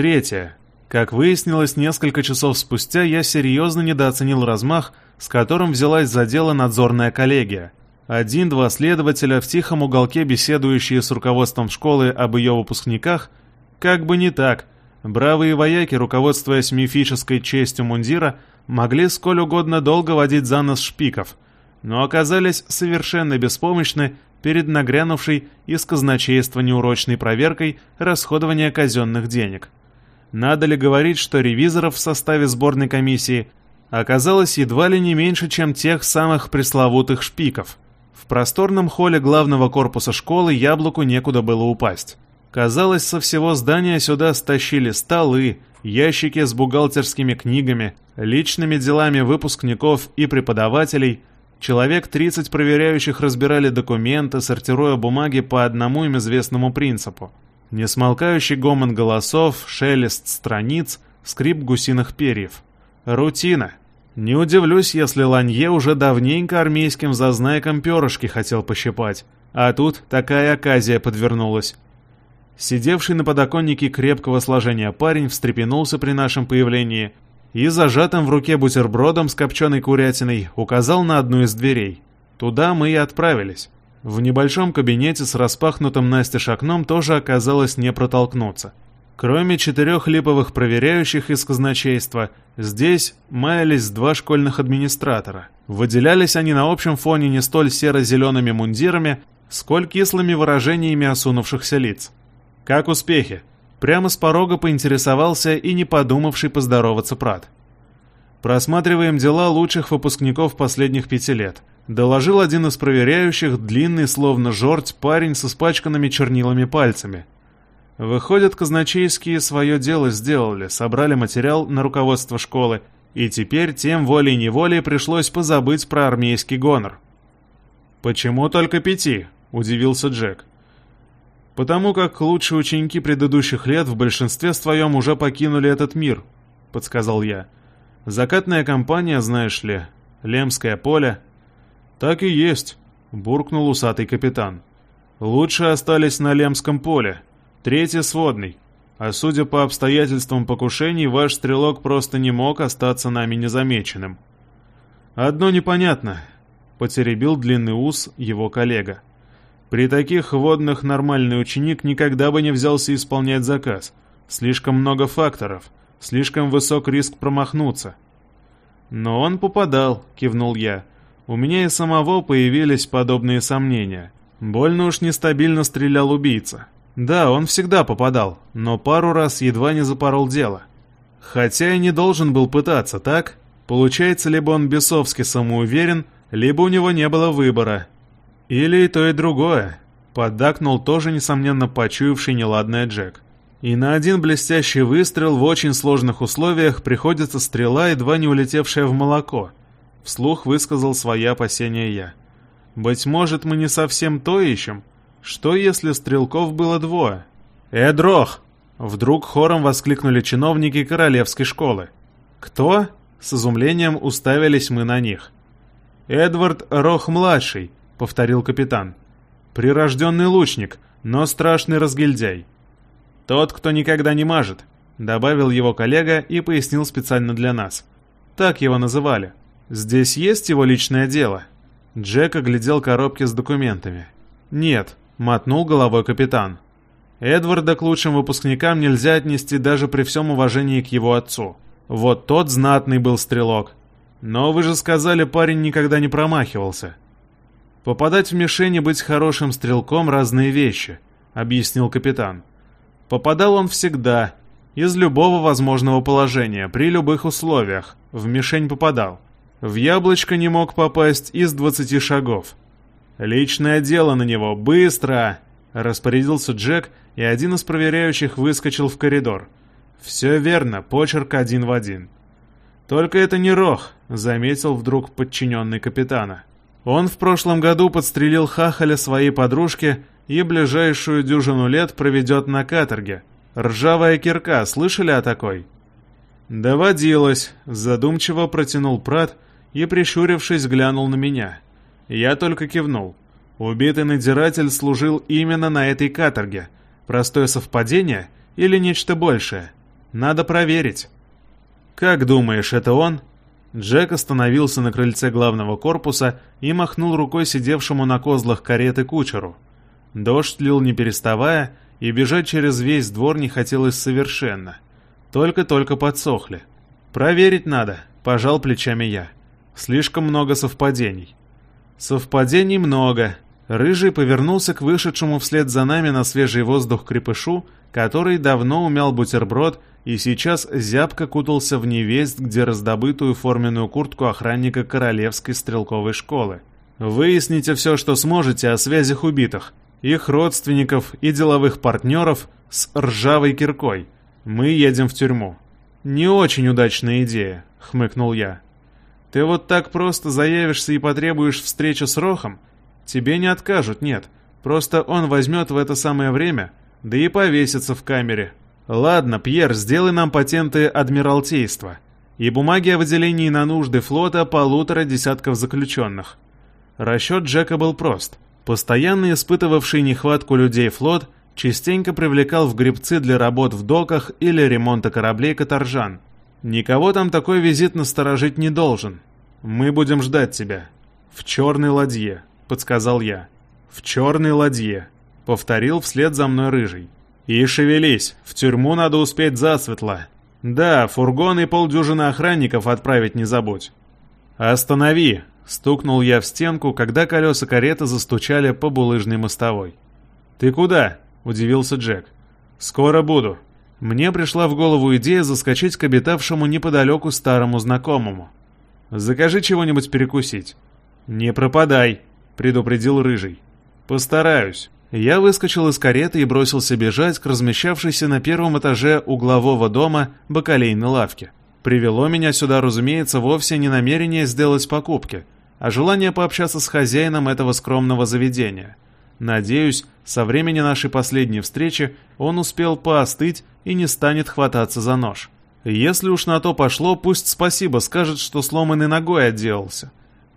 Третье. Как выяснилось, несколько часов спустя я серьезно недооценил размах, с которым взялась за дело надзорная коллегия. Один-два следователя в тихом уголке, беседующие с руководством школы об ее выпускниках, как бы не так. Бравые вояки, руководствуясь мифической честью мундира, могли сколь угодно долго водить за нос шпиков, но оказались совершенно беспомощны перед нагрянувшей из казначейства неурочной проверкой расходования казенных денег. Надо ли говорить, что ревизоров в составе сборной комиссии оказалось едва ли не меньше, чем тех самых пресловутых шпиков. В просторном холле главного корпуса школы яблоку некуда было упасть. Казалось, со всего здания сюда стащили столы, ящики с бухгалтерскими книгами, личными делами выпускников и преподавателей. Человек 30 проверяющих разбирали документы, сортируя бумаги по одному им известному принципу. Несмолкающий гомон голосов, шелест страниц, скрип гусиных перьев. Рутина. Не удивлюсь, если Ланье уже давненько армейским зазнайком перышки хотел пощипать, а тут такая оказия подвернулась. Сидевший на подоконнике крепкого сложения парень встрепенулся при нашем появлении и зажатым в руке бутербродом с копченой курятиной указал на одну из дверей. Туда мы и отправились. В небольшом кабинете с распахнутым настежь окном тоже оказалось не протолкнуться. Кроме четырех липовых проверяющих из казначейства, здесь маялись два школьных администратора. Выделялись они на общем фоне не столь серо-зелеными мундирами, сколь кислыми выражениями осунувшихся лиц. «Как успехи?» Прямо с порога поинтересовался и не подумавший поздороваться Прат. «Просматриваем дела лучших выпускников последних пяти лет», доложил один из проверяющих, длинный, словно жорть, парень с испачканными чернилами пальцами. Выходят, казначейские свое дело сделали, собрали материал на руководство школы, и теперь тем волей-неволей пришлось позабыть про армейский гонор. «Почему только пяти?» — удивился Джек. «Потому как лучшие ученики предыдущих лет в большинстве своем уже покинули этот мир», — подсказал я. «Закатная компания, знаешь ли, Лемское поле». «Так и есть», — буркнул усатый капитан. «Лучше остались на Лемском поле, Третий сводный. А судя по обстоятельствам покушений, ваш стрелок просто не мог остаться нами незамеченным. Одно непонятно, потеребил длинный ус его коллега. При таких водных нормальный ученик никогда бы не взялся исполнять заказ. Слишком много факторов, слишком высок риск промахнуться. Но он попадал, кивнул я. У меня и самого появились подобные сомнения. Больно уж нестабильно стрелял убийца. Да, он всегда попадал, но пару раз едва не запорол дело. Хотя и не должен был пытаться, так? Получается, либо он бесовски самоуверен, либо у него не было выбора. Или и то, и другое. Поддакнул тоже, несомненно, почуявший неладное Джек. И на один блестящий выстрел в очень сложных условиях приходится стрела, едва не улетевшая в молоко. Вслух высказал свои опасения я. «Быть может, мы не совсем то ищем?» Что если стрелков было двое? «Эдрох!» Вдруг хором воскликнули чиновники королевской школы. «Кто?» С изумлением уставились мы на них. «Эдвард Рох-младший», — повторил капитан. «Прирожденный лучник, но страшный разгильдяй». «Тот, кто никогда не мажет», — добавил его коллега и пояснил специально для нас. Так его называли. «Здесь есть его личное дело?» Джек оглядел коробки с документами. «Нет, мотнул головой капитан. Эдварда к лучшим выпускникам нельзя отнести даже при всем уважении к его отцу. Вот тот знатный был стрелок. Но вы же сказали, парень никогда не промахивался. Попадать в мишень и быть хорошим стрелком — разные вещи, — объяснил капитан. Попадал он всегда, из любого возможного положения, при любых условиях. В мишень попадал. В яблочко не мог попасть из двадцати шагов. «Личное дело на него! Быстро!» — распорядился Джек, и один из проверяющих выскочил в коридор. «Все верно, почерк один в один». «Только это не Рох», — заметил вдруг подчиненный капитана. Он в прошлом году подстрелил хахаля своей подружке и ближайшую дюжину лет проведет на каторге. Ржавая кирка, слышали о такой? Доводилось, задумчиво протянул Прат и, прищурившись, глянул на меня. Я только кивнул. Убитый надзиратель служил именно на этой каторге. Простое совпадение или нечто большее? Надо проверить». «Как думаешь, это он?» Джек остановился на крыльце главного корпуса и махнул рукой сидевшему на козлах кареты кучеру. Дождь лил не переставая, и бежать через весь двор не хотелось совершенно. Только-только подсохли. «Проверить надо», — пожал плечами я. «Слишком много совпадений». «Совпадений много». Рыжий повернулся к вышедшему вслед за нами на свежий воздух крепышу, который давно умял бутерброд и сейчас зябко кутался в невесть, где раздобытую форменную куртку охранника Королевской стрелковой школы. «Выясните все, что сможете о связях убитых, их родственников и деловых партнеров с ржавой киркой. Мы едем в тюрьму». «Не очень удачная идея», — хмыкнул я. «Ты вот так просто заявишься и потребуешь встречи с Рохом? Тебе не откажут, нет. Просто он возьмет в это самое время, да и повесится в камере, «Ладно, Пьер, сделай нам патенты Адмиралтейства и бумаги о выделении на нужды флота полутора десятков заключенных». Расчет Джека был прост. Постоянно испытывавший нехватку людей флот частенько привлекал в гребцы для работ в доках или ремонта кораблей каторжан. Никого там такой визит насторожить не должен. Мы будем ждать тебя. В черной ладье, подсказал я. В черной ладье, повторил вслед за мной рыжий. «И шевелись, в тюрьму надо успеть засветло. Да, фургон и полдюжины охранников отправить не забудь». «Останови!» — стукнул я в стенку, когда колеса кареты застучали по булыжной мостовой. «Ты куда?» — удивился Джек. «Скоро буду». Мне пришла в голову идея заскочить к обитавшему неподалеку старому знакомому. «Закажи чего-нибудь перекусить». «Не пропадай», — предупредил Рыжий. «Постараюсь». Я выскочил из кареты и бросился бежать к размещавшейся на первом этаже углового дома бакалейной лавке. Привело меня сюда, разумеется, вовсе не намерение сделать покупки, а желание пообщаться с хозяином этого скромного заведения. Надеюсь, со времени нашей последней встречи он успел поостыть и не станет хвататься за нож. Если уж на то пошло, пусть спасибо скажет, что сломанной ногой отделался.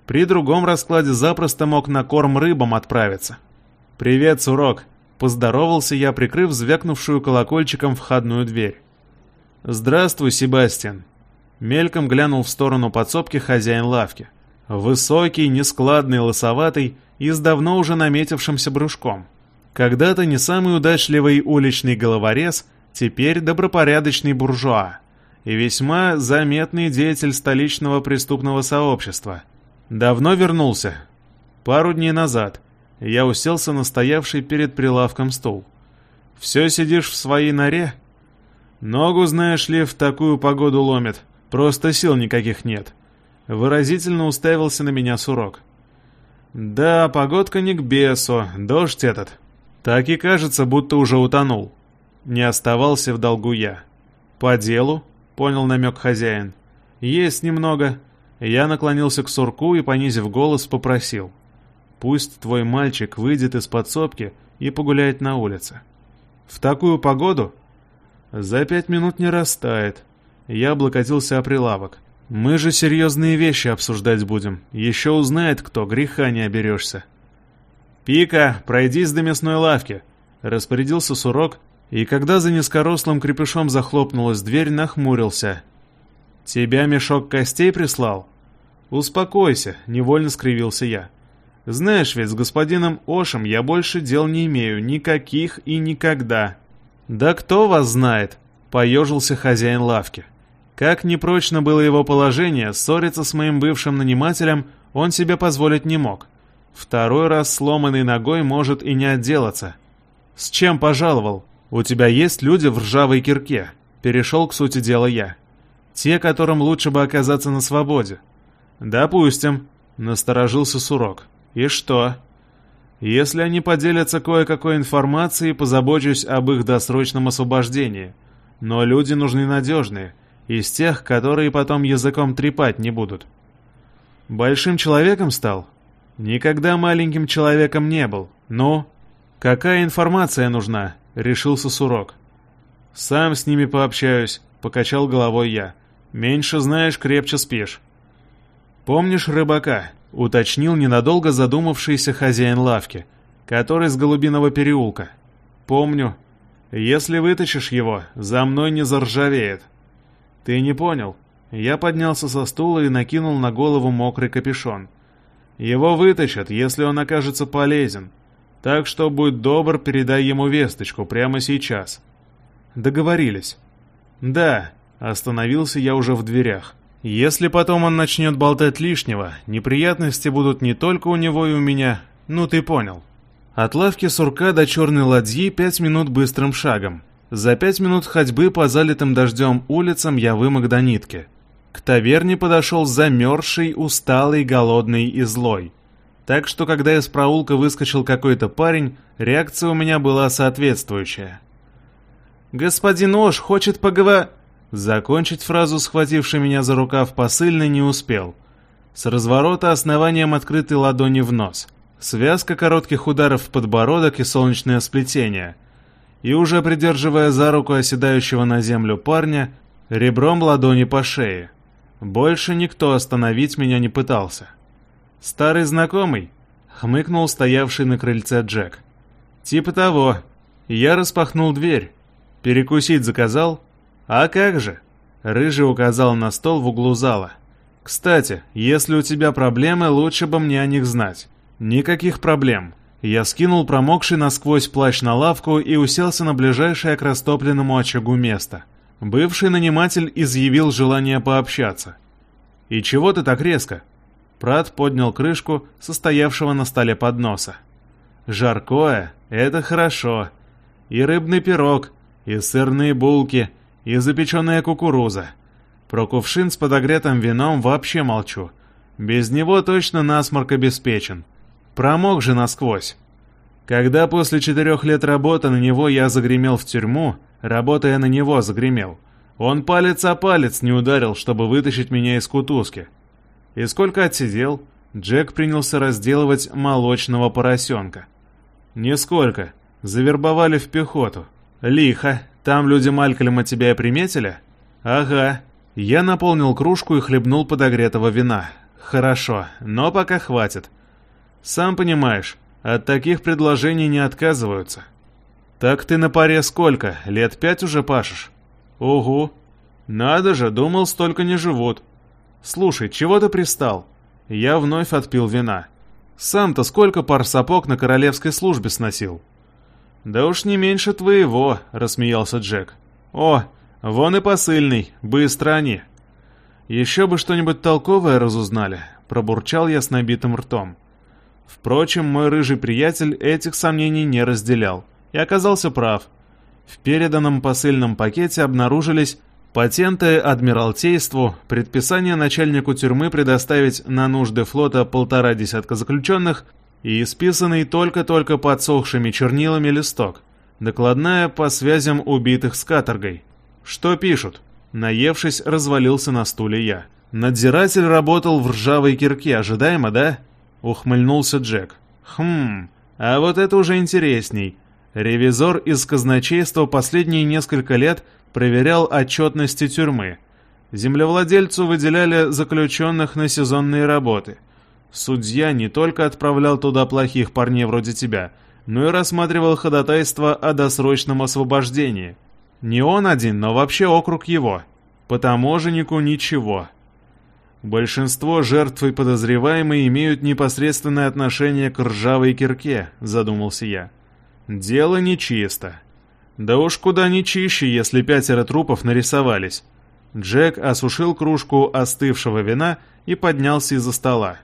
При другом раскладе запросто мог на корм рыбам отправиться. «Привет, Сурок!» — поздоровался я, прикрыв звякнувшую колокольчиком входную дверь. «Здравствуй, Себастьян!» Мельком глянул в сторону подсобки хозяин лавки. Высокий, нескладный, лысоватый и с давно уже наметившимся брюшком. Когда-то не самый удачливый уличный головорез, теперь добропорядочный буржуа и весьма заметный деятель столичного преступного сообщества. Давно вернулся. Пару дней назад — я уселся на стоявший перед прилавком стул. «Все сидишь в своей норе?» «Ногу, знаешь ли, в такую погоду ломит. Просто сил никаких нет». Выразительно уставился на меня сурок. «Да, погодка не к бесу, дождь этот. Так и кажется, будто уже утонул». Не оставался в долгу я. «По делу?» — понял намек хозяин. «Есть немного». Я наклонился к сурку и, понизив голос, попросил. Пусть твой мальчик выйдет из подсобки и погуляет на улице. В такую погоду? За пять минут не растает. Я облокотился о прилавок. Мы же серьезные вещи обсуждать будем. Еще узнает кто, греха не оберешься. «Пика, пройдись до мясной лавки», — распорядился Сурок, и когда за низкорослым крепышом захлопнулась дверь, нахмурился. «Тебя мешок костей прислал?» «Успокойся», — невольно скривился я. Знаешь ведь, с господином Ошем я больше дел не имею, никаких и никогда. Да кто вас знает, поежился хозяин лавки. Как непрочно было его положение, ссориться с моим бывшим нанимателем он себе позволить не мог. Второй раз сломанной ногой может и не отделаться. С чем пожаловал? У тебя есть люди в ржавой кирке. Перешел к сути дела я. Те, которым лучше бы оказаться на свободе. Допустим, насторожился Сурок. И что? Если они поделятся кое-какой информацией, позабочусь об их досрочном освобождении. Но люди нужны надежные, из тех, которые потом языком трепать не будут. Большим человеком стал? Никогда маленьким человеком не был. Ну, какая информация нужна? Решился Сурок. Сам с ними пообщаюсь, покачал головой я. Меньше знаешь, крепче спишь. Помнишь рыбака? уточнил ненадолго задумавшийся хозяин лавки, который с Голубиного переулка. «Помню. Если вытащишь его, за мной не заржавеет. Ты не понял. Я поднялся со стула и накинул на голову мокрый капюшон. Его вытащат, если он окажется полезен. Так что будь добр, передай ему весточку прямо сейчас. Договорились. Да, остановился я уже в дверях. Если потом он начнет болтать лишнего, неприятности будут не только у него и у меня, ну ты понял. От лавки сурка до черной ладьи пять минут быстрым шагом. За пять минут ходьбы по залитым дождем улицам я вымок до нитки. К таверне подошел замерзший, усталый, голодный и злой. Так что, когда из проулка выскочил какой-то парень, реакция у меня была соответствующая. «Господин Ош хочет поговор...» Закончить фразу, схвативший меня за рукав посыльный, не успел. С разворота основанием открытой ладони в нос. Связка коротких ударов в подбородок и солнечное сплетение. И уже придерживая за руку оседающего на землю парня, ребром ладони по шее. Больше никто остановить меня не пытался. «Старый знакомый?» — хмыкнул стоявший на крыльце Джек. «Типа того. Я распахнул дверь. Перекусить заказал?» «А как же?» — Рыжий указал на стол в углу зала. «Кстати, если у тебя проблемы, лучше бы мне о них знать». «Никаких проблем». Я скинул промокший насквозь плащ на лавку и уселся на ближайшее к растопленному очагу место. Бывший наниматель изъявил желание пообщаться. «И чего ты так резко?» Прат поднял крышку состоявшего на столе подноса. «Жаркое — это хорошо. И рыбный пирог, и сырные булки — и запеченная кукуруза. Про кувшин с подогретым вином вообще молчу. Без него точно насморк обеспечен. Промок же насквозь. Когда после четырех лет работы на него я загремел в тюрьму, работая на него загремел, он палец о палец не ударил, чтобы вытащить меня из кутузки. И сколько отсидел, Джек принялся разделывать молочного поросенка. Нисколько. Завербовали в пехоту. Лихо, там люди Малькольма тебя и приметили? Ага. Я наполнил кружку и хлебнул подогретого вина. Хорошо, но пока хватит. Сам понимаешь, от таких предложений не отказываются. Так ты на паре сколько? Лет пять уже пашешь? Угу. Надо же, думал, столько не живут. Слушай, чего ты пристал? Я вновь отпил вина. Сам-то сколько пар сапог на королевской службе сносил? «Да уж не меньше твоего», — рассмеялся Джек. «О, вон и посыльный, быстро они». «Еще бы что-нибудь толковое разузнали», — пробурчал я с набитым ртом. Впрочем, мой рыжий приятель этих сомнений не разделял и оказался прав. В переданном посыльном пакете обнаружились патенты Адмиралтейству, предписание начальнику тюрьмы предоставить на нужды флота полтора десятка заключенных и исписанный только-только подсохшими чернилами листок. Докладная по связям убитых с каторгой. Что пишут? Наевшись, развалился на стуле я. Надзиратель работал в ржавой кирке, ожидаемо, да? Ухмыльнулся Джек. Хм, а вот это уже интересней. Ревизор из казначейства последние несколько лет проверял отчетности тюрьмы. Землевладельцу выделяли заключенных на сезонные работы – Судья не только отправлял туда плохих парней вроде тебя, но и рассматривал ходатайство о досрочном освобождении. Не он один, но вообще округ его. По таможеннику ничего. Большинство жертв и подозреваемые имеют непосредственное отношение к ржавой кирке, задумался я. Дело нечисто. Да уж куда не чище, если пятеро трупов нарисовались. Джек осушил кружку остывшего вина и поднялся из-за стола.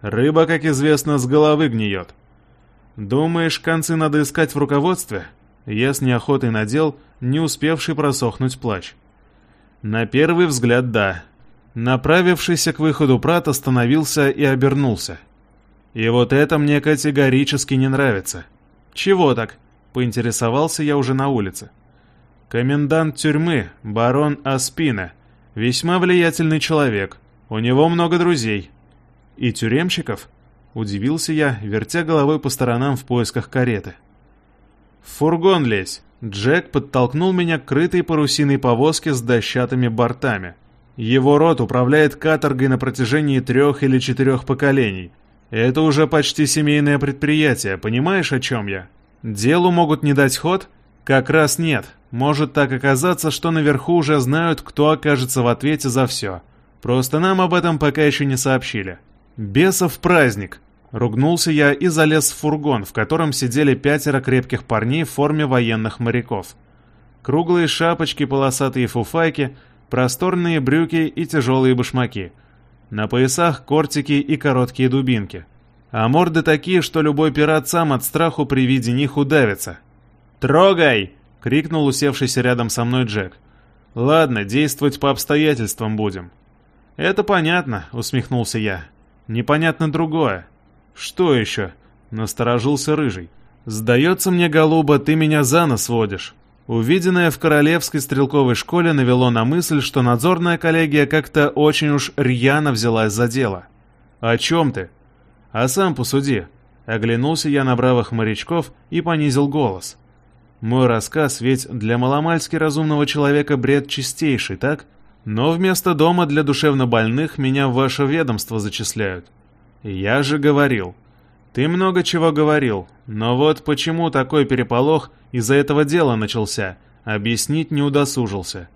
Рыба, как известно, с головы гниет. Думаешь, концы надо искать в руководстве? Я с неохотой надел, не успевший просохнуть плащ. На первый взгляд, да. Направившийся к выходу Прат остановился и обернулся. И вот это мне категорически не нравится. Чего так? Поинтересовался я уже на улице. Комендант тюрьмы, барон Аспина. Весьма влиятельный человек. У него много друзей. «И тюремщиков?» — удивился я, вертя головой по сторонам в поисках кареты. «В фургон лезь!» Джек подтолкнул меня к крытой парусиной повозке с дощатыми бортами. Его род управляет каторгой на протяжении трех или четырех поколений. Это уже почти семейное предприятие, понимаешь, о чем я? Делу могут не дать ход, Как раз нет. Может так оказаться, что наверху уже знают, кто окажется в ответе за все. Просто нам об этом пока еще не сообщили. Бесов праздник. Ругнулся я и залез в фургон, в котором сидели пятеро крепких парней в форме военных моряков. Круглые шапочки, полосатые фуфайки, просторные брюки и тяжелые башмаки. На поясах кортики и короткие дубинки. А морды такие, что любой пират сам от страху при виде них удавится. «Трогай!» — крикнул усевшийся рядом со мной Джек. «Ладно, действовать по обстоятельствам будем». «Это понятно», — усмехнулся я. «Непонятно другое». «Что еще?» — насторожился Рыжий. «Сдается мне, голуба, ты меня за нос водишь». Увиденное в Королевской стрелковой школе навело на мысль, что надзорная коллегия как-то очень уж рьяно взялась за дело. «О чем ты?» «А сам посуди». Оглянулся я на бравых морячков и понизил голос. Мой рассказ ведь для маломальски разумного человека бред чистейший, так? Но вместо дома для душевнобольных меня в ваше ведомство зачисляют. Я же говорил. Ты много чего говорил, но вот почему такой переполох из-за этого дела начался, объяснить не удосужился.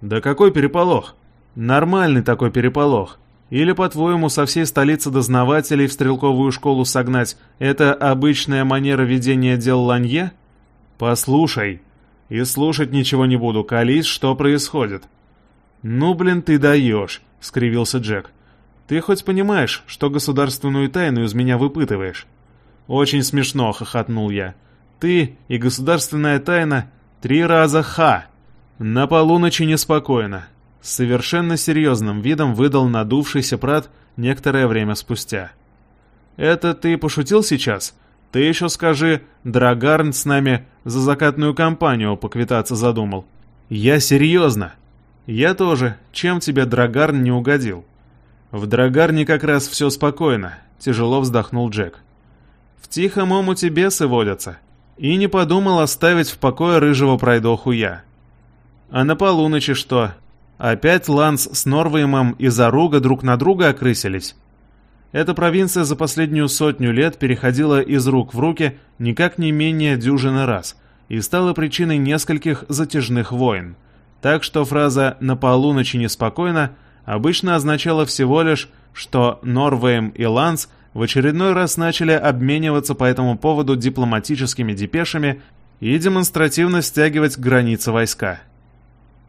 Да какой переполох? Нормальный такой переполох. Или, по-твоему, со всей столицы дознавателей в стрелковую школу согнать — это обычная манера ведения дел Ланье? «Послушай. И слушать ничего не буду. Колись, что происходит». «Ну, блин, ты даешь», — скривился Джек. «Ты хоть понимаешь, что государственную тайну из меня выпытываешь?» «Очень смешно», — хохотнул я. «Ты и государственная тайна — три раза ха!» На полуночи неспокойно. С совершенно серьезным видом выдал надувшийся прат некоторое время спустя. «Это ты пошутил сейчас? Ты еще скажи, Драгарн с нами за закатную компанию поквитаться задумал. Я серьезно. Я тоже. Чем тебе Драгарн не угодил? В Драгарне как раз все спокойно, тяжело вздохнул Джек. В тихом омуте бесы водятся. И не подумал оставить в покое рыжего пройдоху я. А на полуночи что? Опять Ланс с Норвеймом и Заруга друг на друга окрысились? Эта провинция за последнюю сотню лет переходила из рук в руки никак не менее дюжины раз и стала причиной нескольких затяжных войн. Так что фраза «на полуночи неспокойно» обычно означала всего лишь, что Норвейм и Ланс в очередной раз начали обмениваться по этому поводу дипломатическими депешами и демонстративно стягивать границы войска.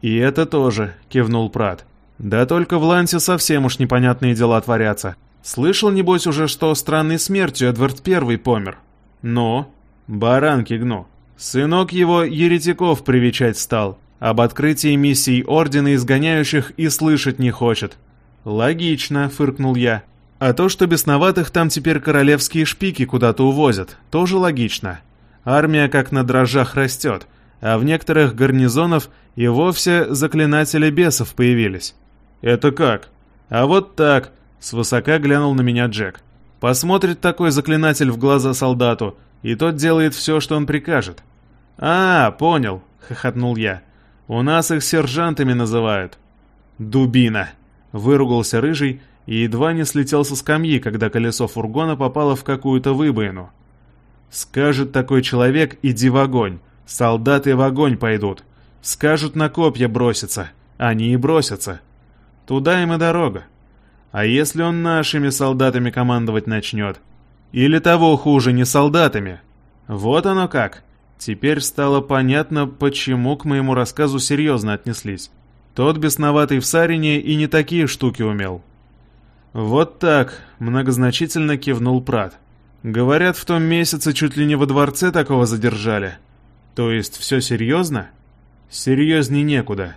«И это тоже», — кивнул Прат. «Да только в Лансе совсем уж непонятные дела творятся. Слышал, небось, уже, что странной смертью Эдвард Первый помер? Но, баранки гну. Сынок его еретиков привечать стал. Об открытии миссий Ордена Изгоняющих и слышать не хочет. Логично, фыркнул я. А то, что бесноватых там теперь королевские шпики куда-то увозят, тоже логично. Армия как на дрожжах растет, а в некоторых гарнизонов и вовсе заклинатели бесов появились. Это как? А вот так, Свысока глянул на меня Джек. Посмотрит такой заклинатель в глаза солдату, и тот делает все, что он прикажет. «А, понял», — хохотнул я. «У нас их сержантами называют». «Дубина!» — выругался рыжий и едва не слетел со скамьи, когда колесо фургона попало в какую-то выбоину. «Скажет такой человек, иди в огонь. Солдаты в огонь пойдут. Скажут на копья броситься. Они и бросятся. Туда им и дорога. А если он нашими солдатами командовать начнет? Или того хуже, не солдатами? Вот оно как. Теперь стало понятно, почему к моему рассказу серьезно отнеслись. Тот бесноватый в Сарине и не такие штуки умел. Вот так, многозначительно кивнул Прат. Говорят, в том месяце чуть ли не во дворце такого задержали. То есть все серьезно? Серьезней некуда.